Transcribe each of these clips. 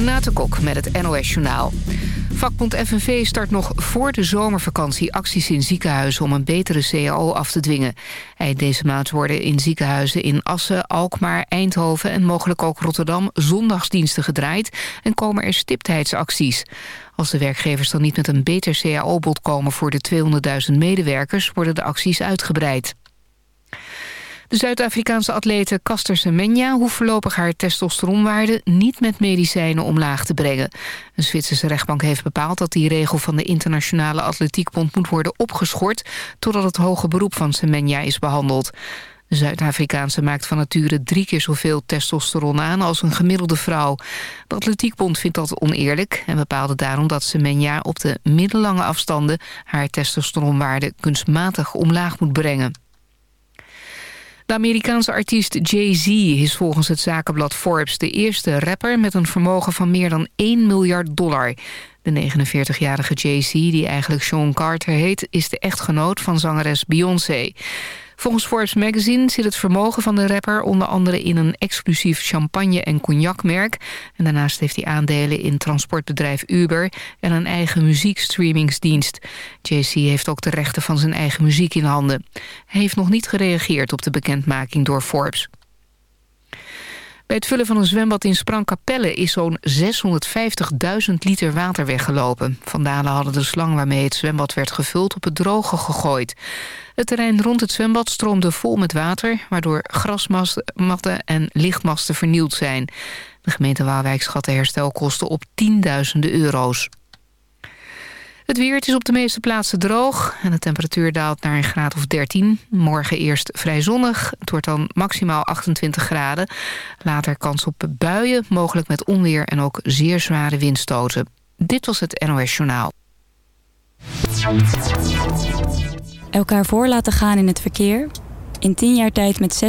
Renate Kok met het NOS Journaal. Vakbond FNV start nog voor de zomervakantie acties in ziekenhuizen... om een betere CAO af te dwingen. Eind deze maand worden in ziekenhuizen in Assen, Alkmaar, Eindhoven... en mogelijk ook Rotterdam zondagsdiensten gedraaid... en komen er stiptheidsacties. Als de werkgevers dan niet met een beter CAO-bod komen... voor de 200.000 medewerkers, worden de acties uitgebreid. De Zuid-Afrikaanse atlete Caster Semenya hoeft voorlopig haar testosteronwaarde niet met medicijnen omlaag te brengen. Een Zwitserse rechtbank heeft bepaald dat die regel van de Internationale Atletiekbond moet worden opgeschort totdat het hoge beroep van Semenya is behandeld. De Zuid-Afrikaanse maakt van nature drie keer zoveel testosteron aan als een gemiddelde vrouw. De Atletiekbond vindt dat oneerlijk en bepaalde daarom dat Semenya op de middellange afstanden haar testosteronwaarde kunstmatig omlaag moet brengen. De Amerikaanse artiest Jay-Z is volgens het zakenblad Forbes... de eerste rapper met een vermogen van meer dan 1 miljard dollar. De 49-jarige Jay-Z, die eigenlijk Sean Carter heet... is de echtgenoot van zangeres Beyoncé. Volgens Forbes Magazine zit het vermogen van de rapper onder andere in een exclusief champagne- en cognacmerk. En daarnaast heeft hij aandelen in transportbedrijf Uber en een eigen muziekstreamingsdienst. JC heeft ook de rechten van zijn eigen muziek in handen. Hij heeft nog niet gereageerd op de bekendmaking door Forbes. Bij het vullen van een zwembad in Sprangkapelle is zo'n 650.000 liter water weggelopen. Vandalen hadden de slang waarmee het zwembad werd gevuld op het droge gegooid. Het terrein rond het zwembad stroomde vol met water... waardoor grasmatten en lichtmasten vernield zijn. De gemeente Waalwijk schat de herstelkosten op tienduizenden euro's. Het weer is op de meeste plaatsen droog en de temperatuur daalt naar een graad of 13. Morgen eerst vrij zonnig, het wordt dan maximaal 28 graden. Later kans op buien, mogelijk met onweer en ook zeer zware windstoten. Dit was het NOS Journaal. Elkaar voor laten gaan in het verkeer. In 10 jaar tijd met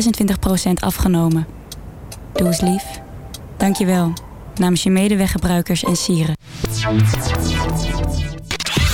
26% afgenomen. Doe eens lief. Dank je wel. Namens je medeweggebruikers en sieren.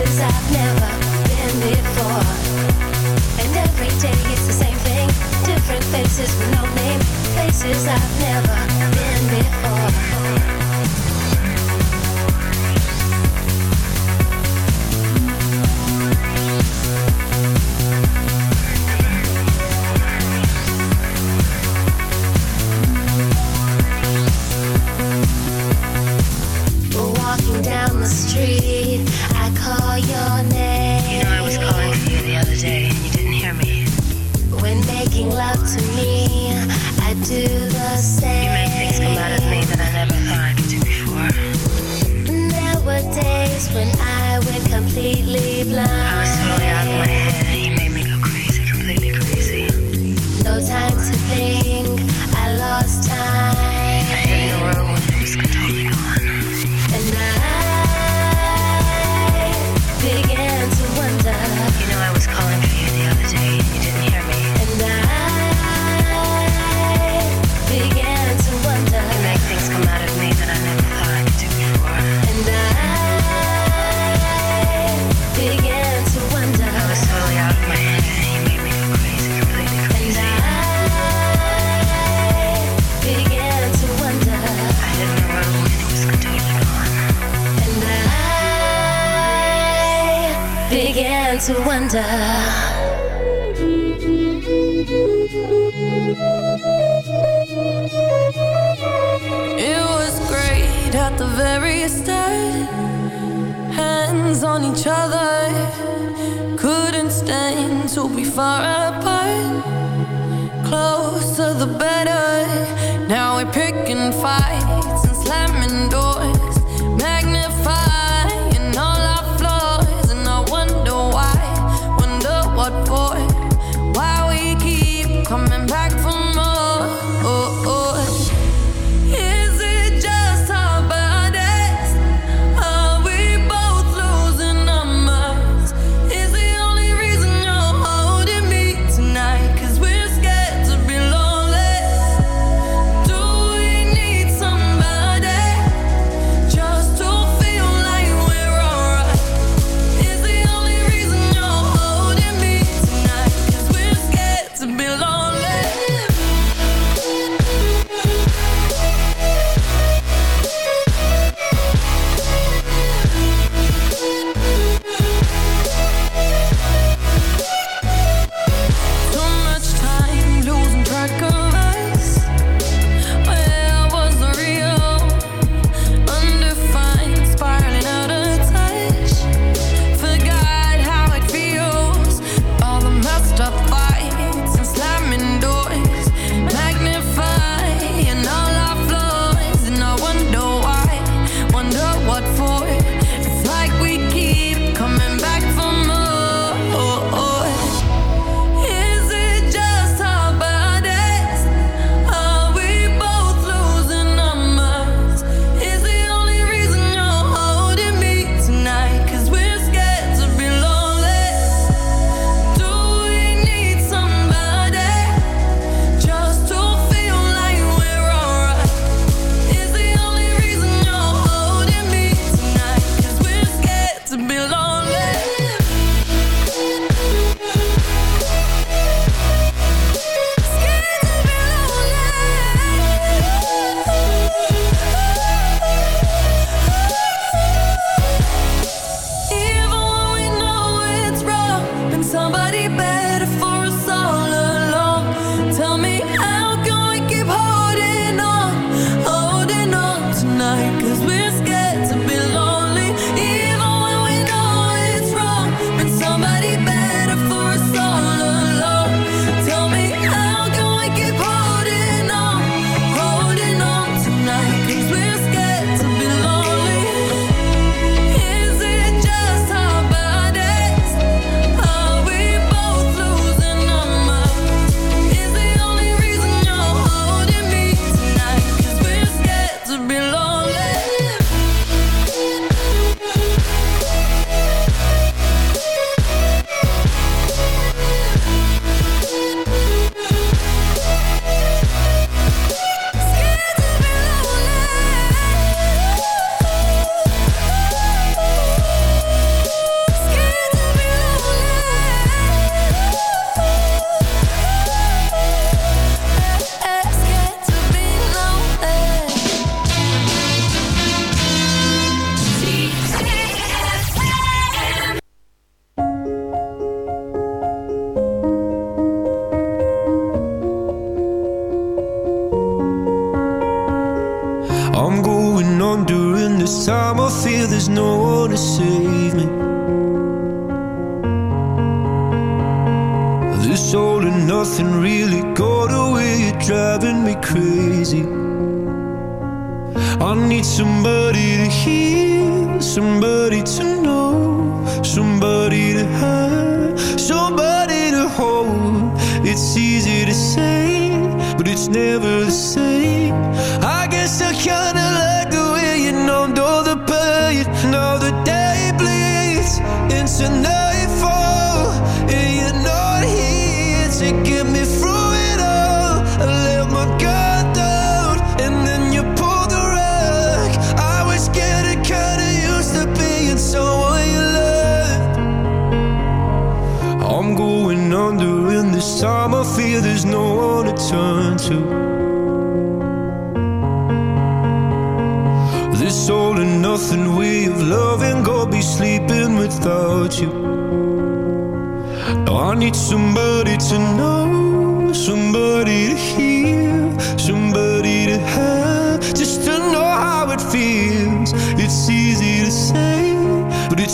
I've never been before. And every day it's the same thing. Different faces with no name. Places I've never been before.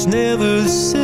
never said.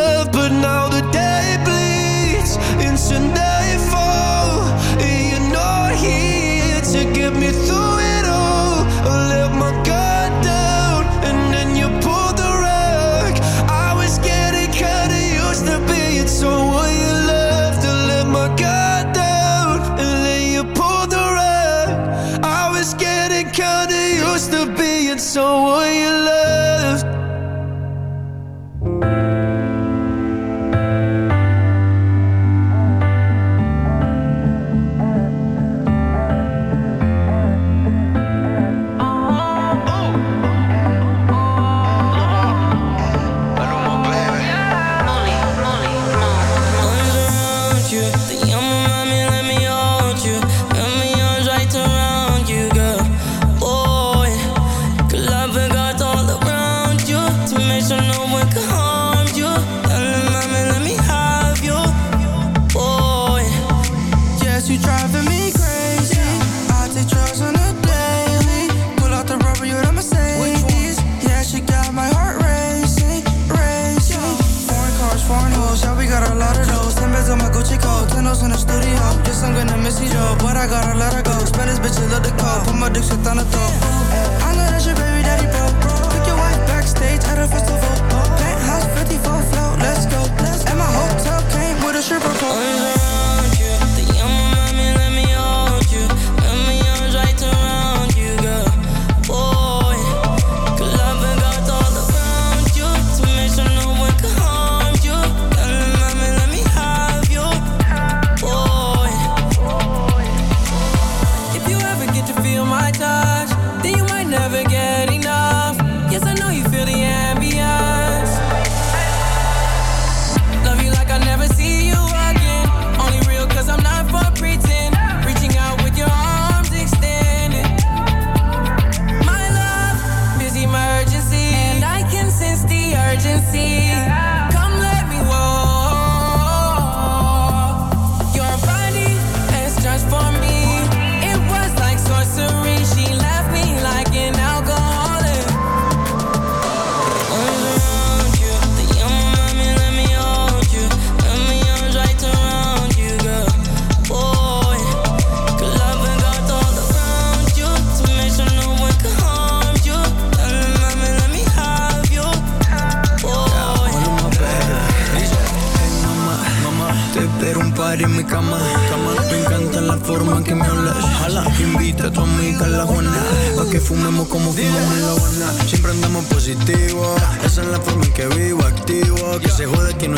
cama, cama. Me encanta la forma en que me hablas. Ojalá invita a tu amiga a la Juana. Pa' que fumemos como fumamos en la Habana. Siempre andamos positivo. Esa es la forma en que vivo activo. Que se jode que no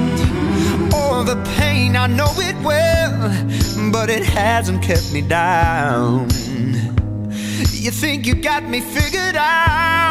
Pain, I know it well, but it hasn't kept me down. You think you got me figured out?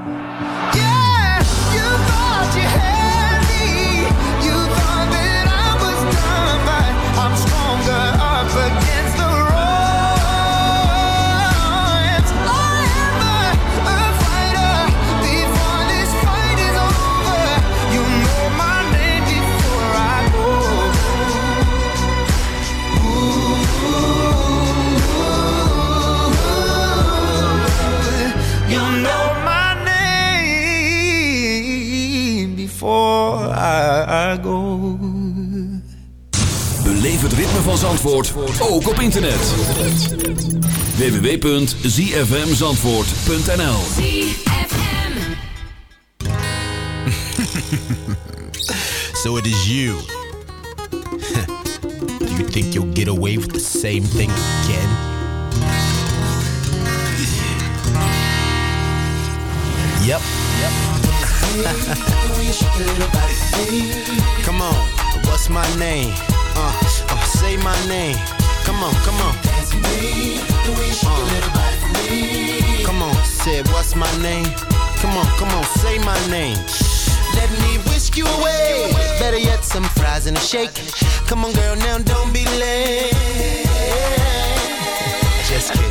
Van Zandvoort ook op internet. www.zfmzandvoort.nl So it is you. Do you think you'll get away with the same thing again? Yep. come on, what's my name? Uh, say my name. Come on, come on. Uh, come on, say what's my name? Come on, come on, say my name. Let me whisk you away. Better yet, some fries and a shake. Come on, girl, now don't be late. Just kidding.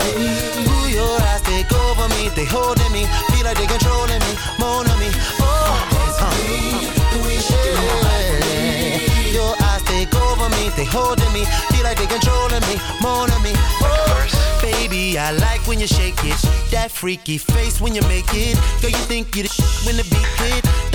Ooh, your eyes take over me, they holding me, feel like they controlling me, me. Oh, yeah. Your eyes take over me, they holding me, feel like they controlling me, me. Oh, baby, I like when you shake it, that freaky face when you make it. Girl, you think you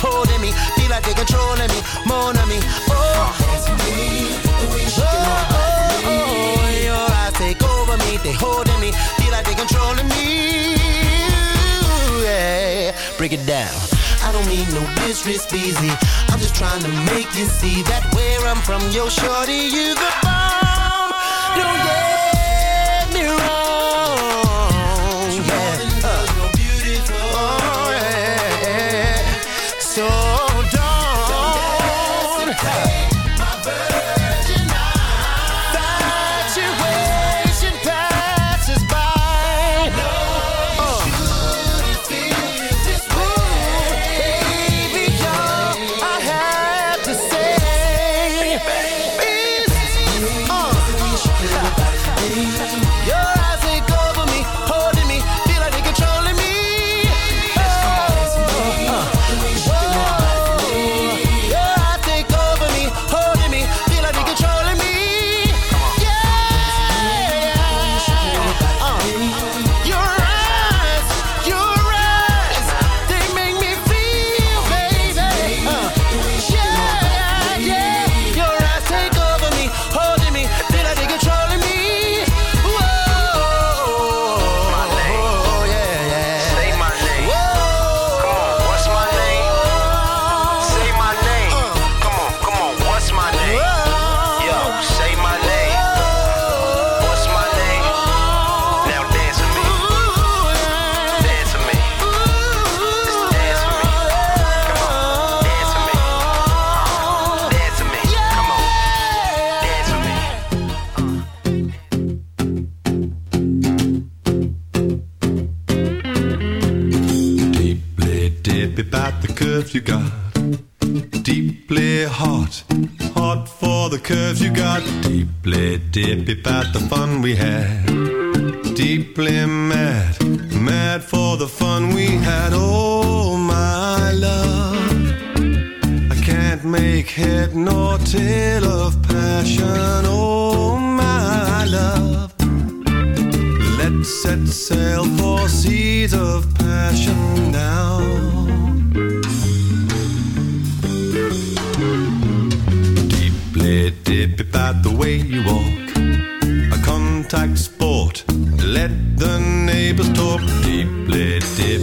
holding me. Feel like they're controlling me, more than me. Oh, me, oh, oh, oh, your eyes take over me, they holding me. Feel like they're controlling me. Yeah, break it down. I don't mean no disrespect, easy. I'm just trying to make you see that where I'm from, yo, shorty, you the bomb. No, yeah. Hey.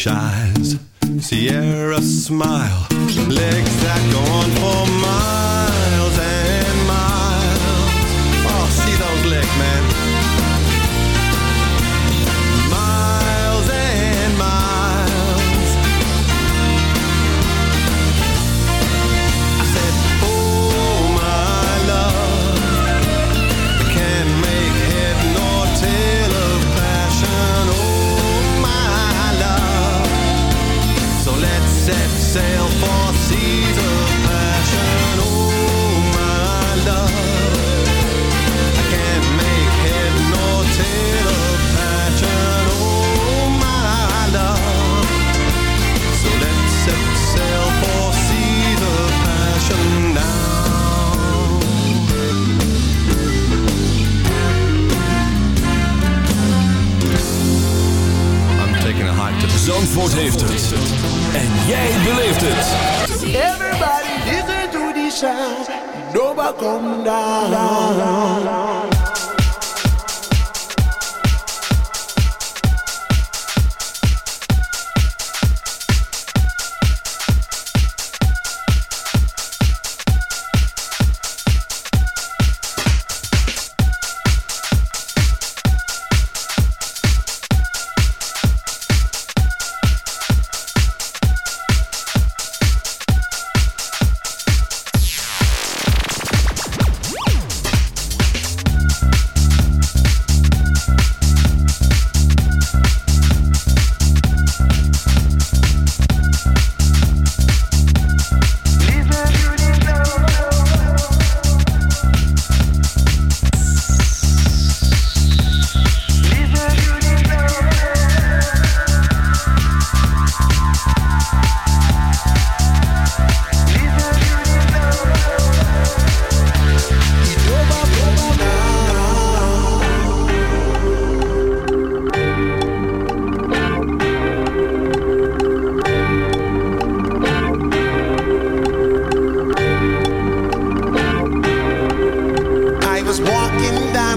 shy. saved het.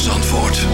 Zandvoort.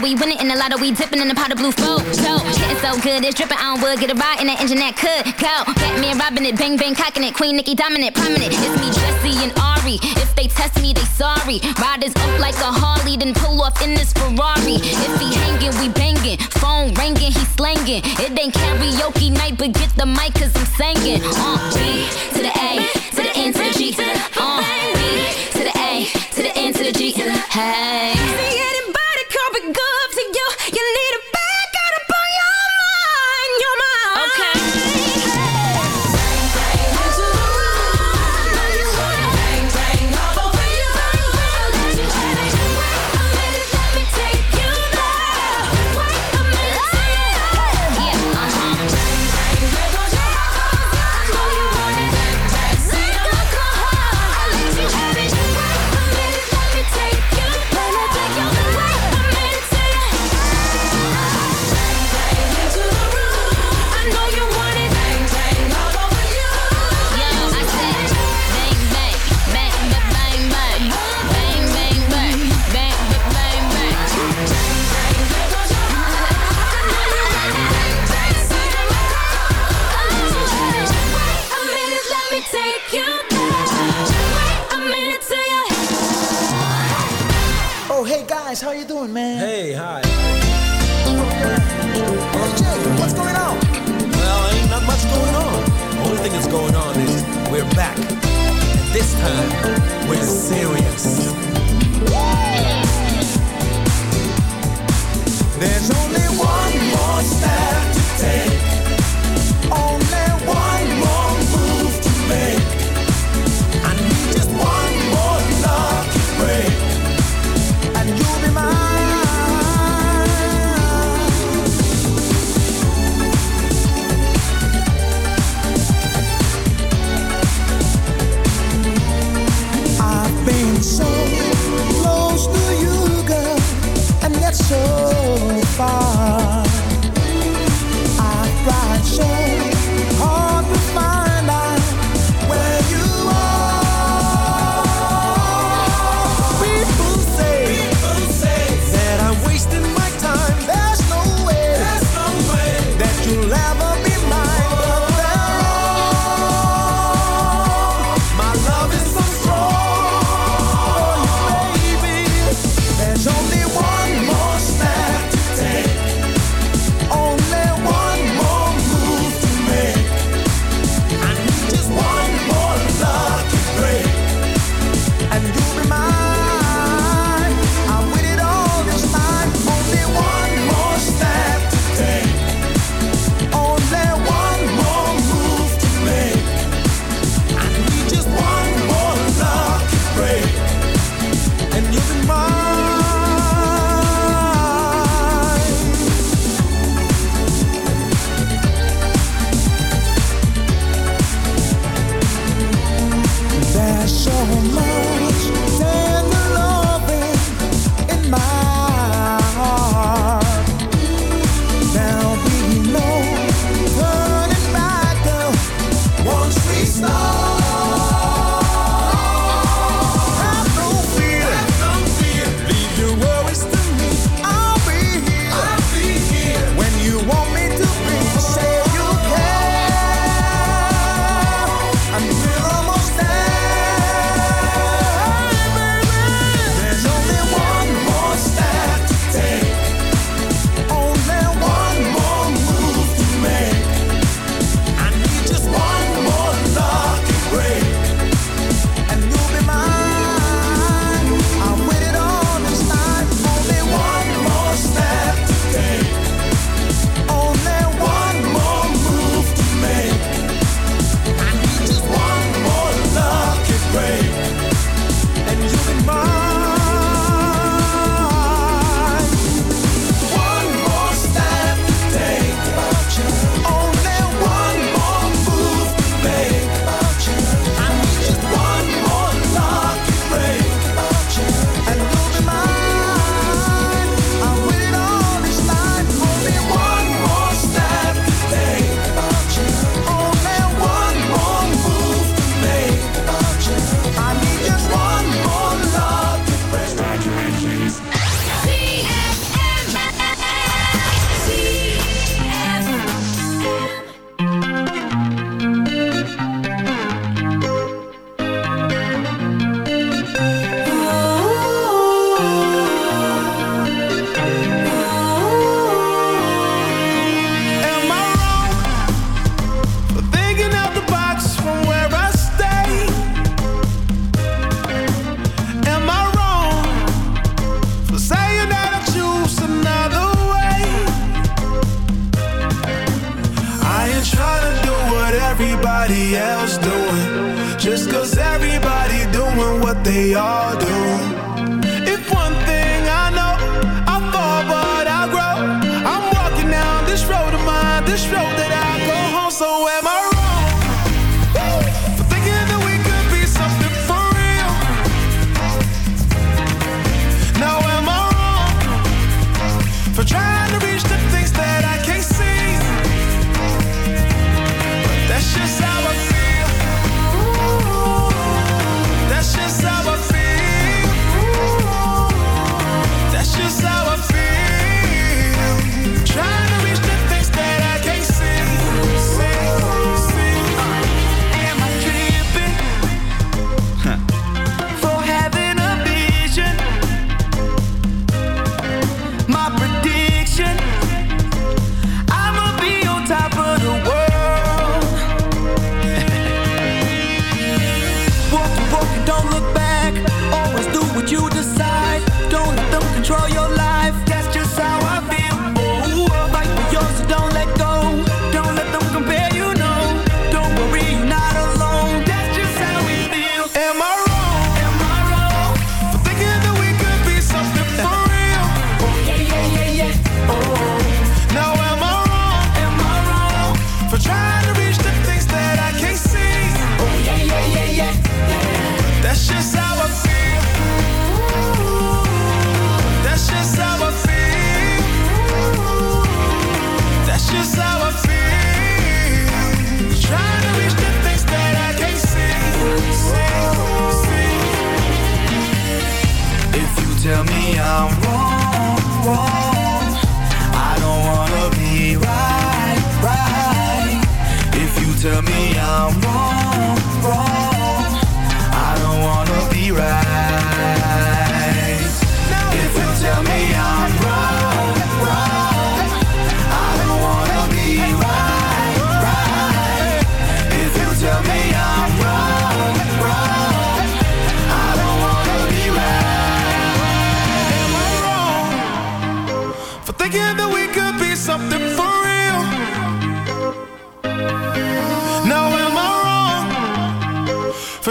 The we winning in the lotto, we dipping in the pot of blue flow. So, getting so good, it's dripping on wood, get a ride in that engine that could go. Batman robbing it, bang bang cocking it, Queen Nicki dominant, prominent. It's me, Jesse and Ari. If they test me, they sorry. Riders up like a Harley, then pull off in this Ferrari. If he hanging, we banging. Phone ringing, he slanging. It ain't karaoke night, but get the mic, cause I'm singing. Uh, B to the A, to the N to the G. Uh, B to the A, to the N to the G. Hey.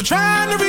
Trying to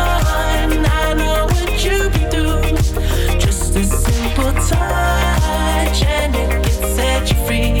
set you free.